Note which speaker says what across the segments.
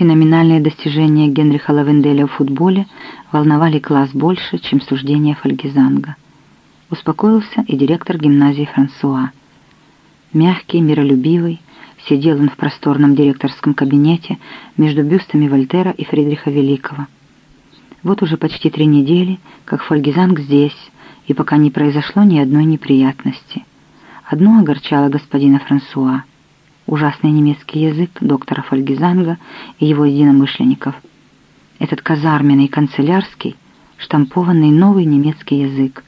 Speaker 1: Феноменальные достижения Генриха Лавенделя в футболе волновали класс больше, чем суждения Фольгизанга. Успокоился и директор гимназии Франсуа. Мягкий, миролюбивый, сидел он в просторном директорском кабинете между бюстами Вольтера и Фридриха Великого. Вот уже почти три недели, как Фольгизанг здесь, и пока не произошло ни одной неприятности. Одно огорчало господина Франсуа — ужасный немецкий язык доктора Фольгизанга и его единомышленников. Этот казарменный, канцелярский, штампованный новый немецкий язык.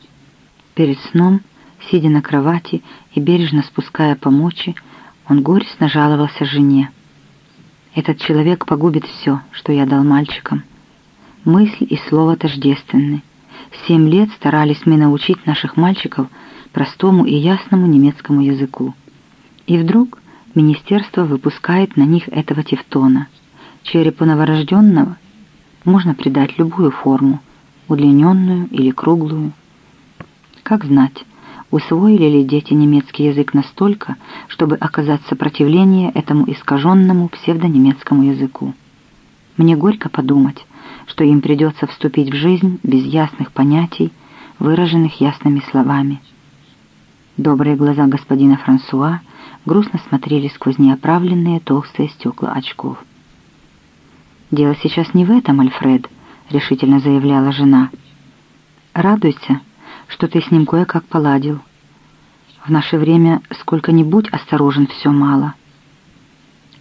Speaker 1: Перед сном, сидя на кровати и бережно спуская помочи, он горестно жаловался жене. «Этот человек погубит все, что я дал мальчикам. Мысль и слово тождественны. Семь лет старались мы научить наших мальчиков простому и ясному немецкому языку. И вдруг министерство выпускает на них этого тевтона. Черепу новорожденного можно придать любую форму, удлиненную или круглую. Как знать, усвоили ли дети немецкий язык настолько, чтобы оказать сопротивление этому искаженному псевдонемецкому языку. Мне горько подумать, что им придется вступить в жизнь без ясных понятий, выраженных ясными словами. Добрые глаза господина Франсуа грустно смотрели сквозь неоправленные толстые стекла очков. «Дело сейчас не в этом, Альфред», — решительно заявляла жена. «Радуйся, что ты с ним кое-как поладил. В наше время сколько-нибудь осторожен все мало».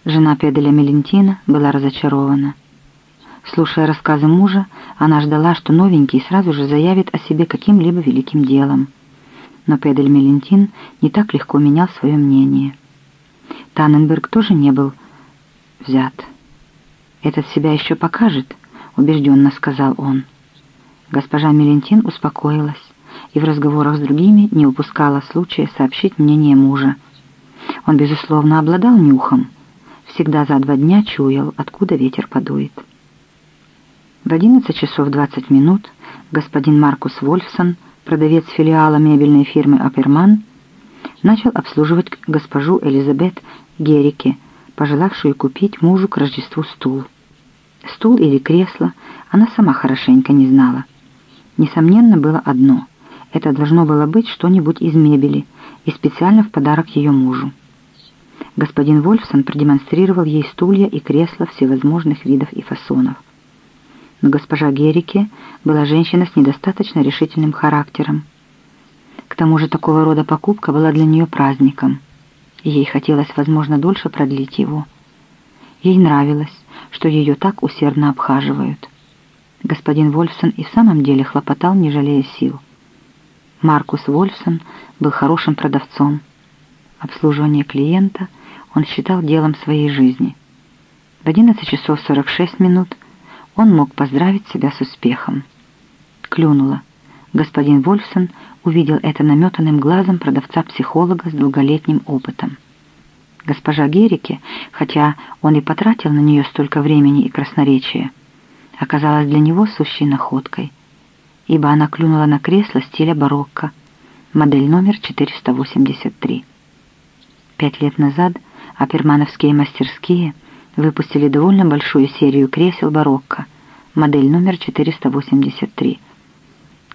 Speaker 1: Жена Педеля Мелентина была разочарована. Слушая рассказы мужа, она ждала, что новенький сразу же заявит о себе каким-либо великим делом. Но Педель Мелентин не так легко менял свое мнение. Танненберг тоже не был взят. «Этот себя еще покажет», — убежденно сказал он. Госпожа Мелентин успокоилась и в разговорах с другими не упускала случая сообщить мнение мужа. Он, безусловно, обладал нюхом, всегда за два дня чуял, откуда ветер подует. В 11 часов 20 минут господин Маркус Вольфсон, продавец филиала мебельной фирмы «Аперман», начал обслуживать госпожу Элизабет Герике, пожелавшую купить мужу к Рождеству стул. Стул или кресло она сама хорошенько не знала. Несомненно, было одно — это должно было быть что-нибудь из мебели и специально в подарок ее мужу. Господин Вольфсон продемонстрировал ей стулья и кресла всевозможных видов и фасонов но госпожа Герике была женщина с недостаточно решительным характером. К тому же такого рода покупка была для нее праздником, и ей хотелось, возможно, дольше продлить его. Ей нравилось, что ее так усердно обхаживают. Господин Вольфсон и в самом деле хлопотал, не жалея сил. Маркус Вольфсон был хорошим продавцом. Обслуживание клиента он считал делом своей жизни. В 11 часов 46 минут он мог поздравить себя с успехом. Клюнуло. Господин Вольфсон увидел это наметанным глазом продавца-психолога с долголетним опытом. Госпожа Герике, хотя он и потратил на нее столько времени и красноречия, оказалась для него сущей находкой, ибо она клюнула на кресло стиля барокко, модель номер 483. Пять лет назад апермановские мастерские – выпустили довольно большую серию кресел барокко, модель номер 483.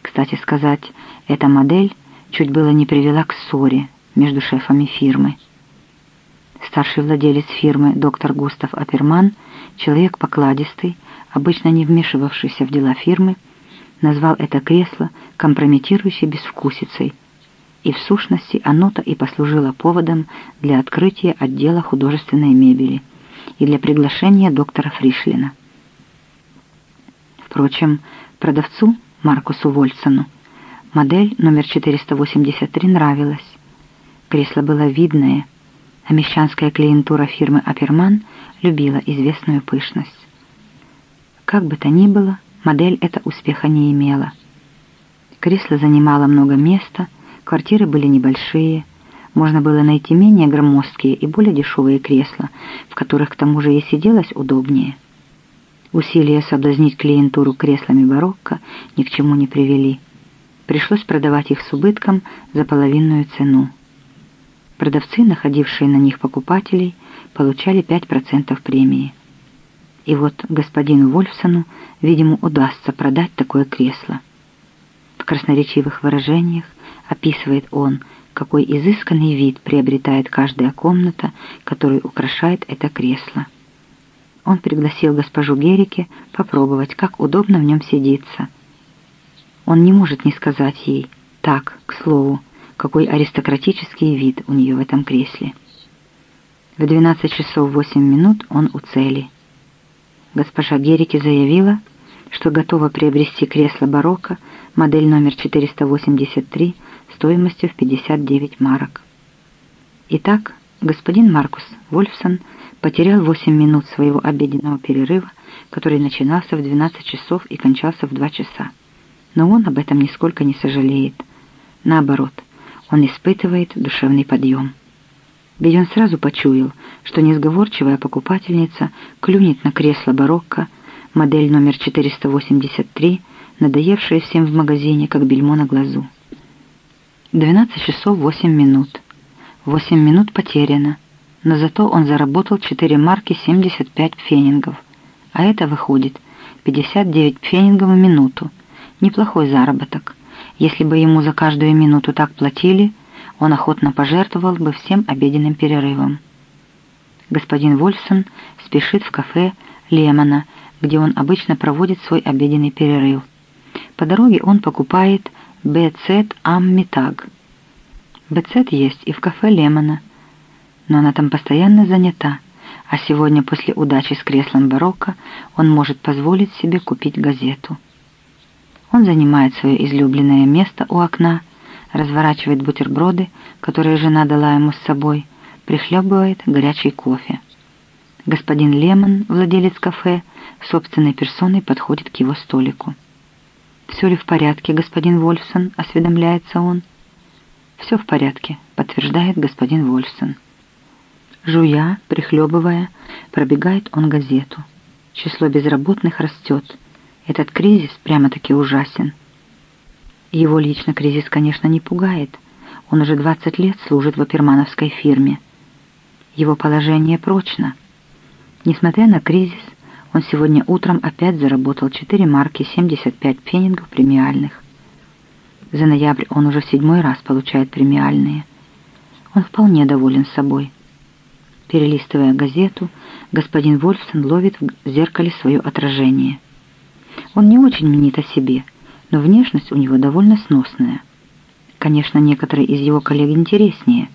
Speaker 1: Кстати сказать, эта модель чуть было не привела к ссоре между шефами фирмы. Старший владелец фирмы, доктор Густав Аперман, человек покладистый, обычно не вмешивавшийся в дела фирмы, назвал это кресло компрометирующей безвкусицей, и в сущности оно-то и послужило поводом для открытия отдела художественной мебели – и для приглашения доктора Фришлина. Впрочем, продавцу Маркусу Вольсону модель номер 483 нравилась. Кресло было видное, а мещанская клиентура фирмы «Аперман» любила известную пышность. Как бы то ни было, модель эта успеха не имела. Кресло занимало много места, квартиры были небольшие – можно было найти менее громоздкие и более дешевые кресла, в которых к тому же и сиделось удобнее. Усилия соблазнить клиентуру креслами барокко ни к чему не привели. Пришлось продавать их с убытком за половинную цену. Продавцы, находившие на них покупателей, получали 5% премии. И вот господину Вольфсону, видимо, удастся продать такое кресло. В красноречивых выражениях описывает он, какой изысканный вид приобретает каждая комната, которую украшает это кресло. Он пригласил госпожу Герике попробовать, как удобно в нем сидится. Он не может не сказать ей, так, к слову, какой аристократический вид у нее в этом кресле. В 12 часов 8 минут он у цели. Госпожа Герике заявила, что готова приобрести кресло барокко, модель номер 483, стоимостью в 59 марок. Итак, господин Маркус Вольфсон потерял 8 минут своего обеденного перерыва, который начинался в 12 часов и кончался в 2 часа. Но он об этом нисколько не сожалеет. Наоборот, он испытывает душевный подъем. Ведь он сразу почуял, что несговорчивая покупательница клюнет на кресло барокко, модель номер 483, надоевшая всем в магазине, как бельмо на глазу. 12 часов 8 минут. 8 минут потеряно, но зато он заработал 4 марки 75 фенингов, а это выходит 59 фенингов в минуту. Неплохой заработок. Если бы ему за каждую минуту так платили, он охотно пожертвовал бы всем обеденным перерывом. Господин Вольфсон спешит в кафе Лемона, где он обычно проводит свой обеденный перерыв. По дороге он покупает Бецет Аммитаг. Бецет есть и в кафе Лемона, но она там постоянно занята, а сегодня после удачи с креслом барокко он может позволить себе купить газету. Он занимает свое излюбленное место у окна, разворачивает бутерброды, которые жена дала ему с собой, прихлебывает горячий кофе. Господин Лемон, владелец кафе, собственной персоной подходит к его столику. «Все ли в порядке, господин Вольфсон?» — осведомляется он. «Все в порядке», — подтверждает господин Вольфсон. Жуя, прихлебывая, пробегает он газету. Число безработных растет. Этот кризис прямо-таки ужасен. Его лично кризис, конечно, не пугает. Он уже 20 лет служит в опермановской фирме. Его положение прочно. Несмотря на кризис, он сегодня утром опять заработал 4 марки 75 пфенингов премиальных. За ноябрь он уже седьмой раз получает премиальные. Он вполне доволен собой. Перелистывая газету, господин Вольфсон ловит в зеркале свое отражение. Он не очень мнит о себе – но внешность у него довольно сносная. Конечно, некоторые из его коллег интереснее.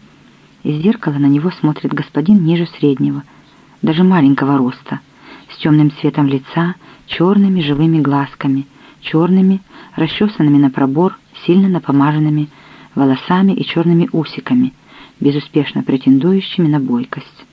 Speaker 1: Из зеркала на него смотрит господин ниже среднего, даже маленького роста, с темным цветом лица, черными живыми глазками, черными, расчесанными на пробор, сильно напомаженными волосами и черными усиками, безуспешно претендующими на бойкость.